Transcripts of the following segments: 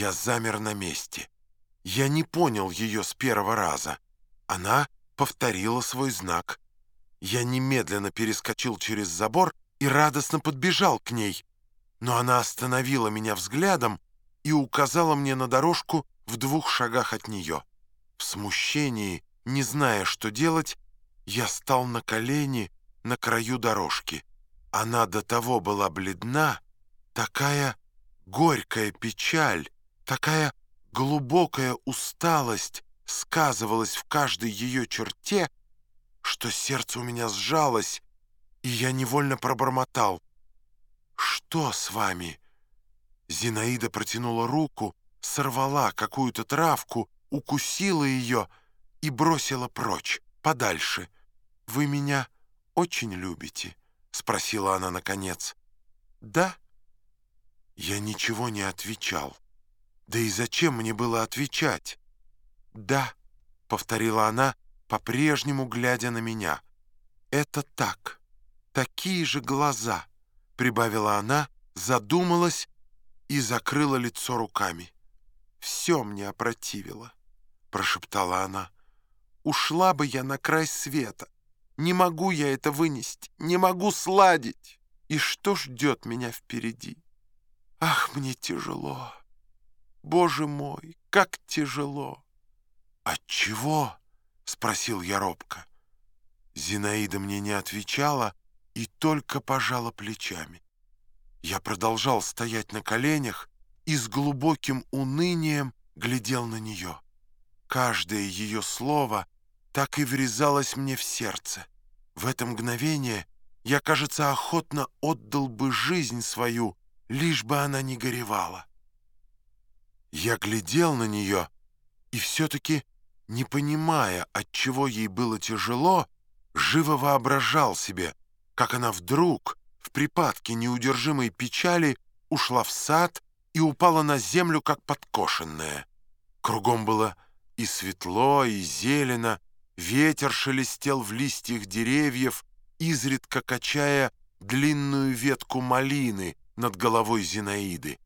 Я замер на месте. Я не понял ее с первого раза. Она повторила свой знак. Я немедленно перескочил через забор и радостно подбежал к ней. Но она остановила меня взглядом и указала мне на дорожку в двух шагах от нее. В смущении, не зная, что делать, я стал на колени на краю дорожки. Она до того была бледна, такая горькая печаль, такая глубокая усталость сказывалась в каждой ее черте, что сердце у меня сжалось, и я невольно пробормотал. «Что с вами?» Зинаида протянула руку, сорвала какую-то травку, укусила ее и бросила прочь, подальше. «Вы меня очень любите?» — спросила она наконец. «Да?» Я ничего не отвечал. Да и зачем мне было отвечать? «Да», — повторила она, по-прежнему глядя на меня. «Это так. Такие же глаза», — прибавила она, задумалась и закрыла лицо руками. «Все мне опротивило», — прошептала она. «Ушла бы я на край света. Не могу я это вынести, не могу сладить. И что ждет меня впереди? Ах, мне тяжело. Боже мой, как тяжело!» «От чего?» — спросил я робко. Зинаида мне не отвечала и только пожала плечами. Я продолжал стоять на коленях и с глубоким унынием глядел на нее. Каждое ее слово так и врезалось мне в сердце. В это мгновение я, кажется, охотно отдал бы жизнь свою, лишь бы она не горевала. Я глядел на нее и все-таки, не понимая, от чего ей было тяжело, живо воображал себе, как она вдруг, в припадке неудержимой печали, ушла в сад и упала на землю, как подкошенная. Кругом было и светло, и зелено, ветер шелестел в листьях деревьев, изредка качая длинную ветку малины над головой Зинаиды.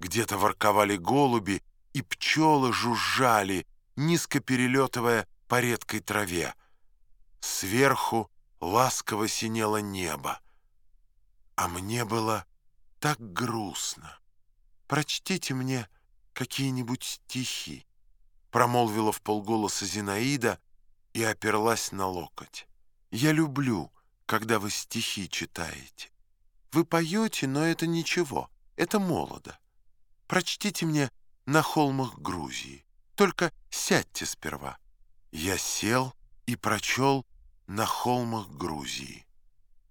Где-то ворковали голуби, и пчелы жужжали, низко перелетывая по редкой траве. Сверху ласково синело небо. А мне было так грустно. «Прочтите мне какие-нибудь стихи», — промолвила в полголоса Зинаида и оперлась на локоть. «Я люблю, когда вы стихи читаете. Вы поете, но это ничего, это молодо. Прочтите мне на холмах Грузии. Только сядьте сперва». Я сел и прочел на холмах Грузии.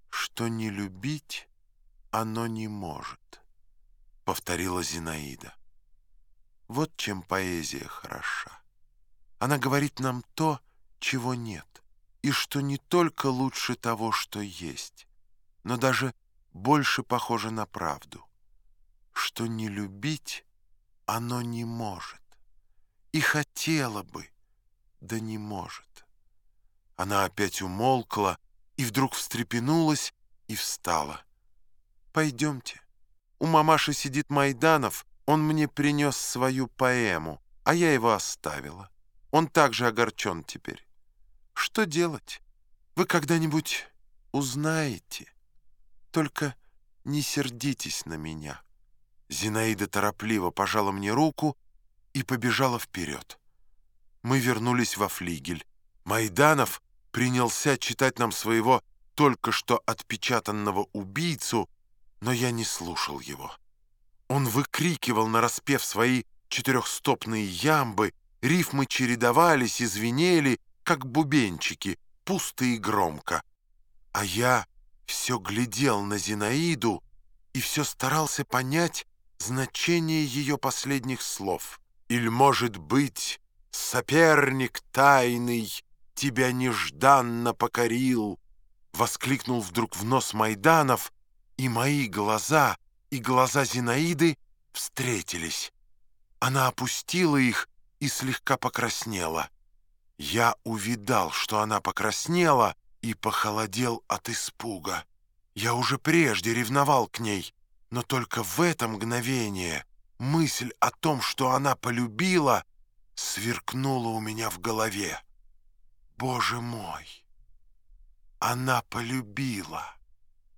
Что не любить, оно не может, повторила Зинаида. Вот чем поэзия хороша. Она говорит нам то, чего нет, и что не только лучше того, что есть, но даже больше похоже на правду, что не любить оно не может, и хотела бы, да не может. Она опять умолкла и вдруг встрепенулась и встала. «Пойдемте. У мамаши сидит Майданов, он мне принес свою поэму, а я его оставила. Он также огорчен теперь. Что делать? Вы когда-нибудь узнаете. Только не сердитесь на меня». Зинаида торопливо пожала мне руку и побежала вперед. Мы вернулись во флигель. Майданов принялся читать нам своего только что отпечатанного убийцу, но я не слушал его. Он выкрикивал нараспев свои четырехстопные ямбы, рифмы чередовались и звенели, как бубенчики, пусто и громко. А я все глядел на Зинаиду и все старался понять значение ее последних слов. «Иль, может быть, соперник тайный тебя нежданно покорил!» Воскликнул вдруг в нос Майданов, и мои глаза, и глаза Зинаиды встретились. Она опустила их и слегка покраснела. Я увидал, что она покраснела, и похолодел от испуга. Я уже прежде ревновал к ней, но только в это мгновение мысль о том, что она полюбила, сверкнула у меня в голове. Боже мой! Она полюбила.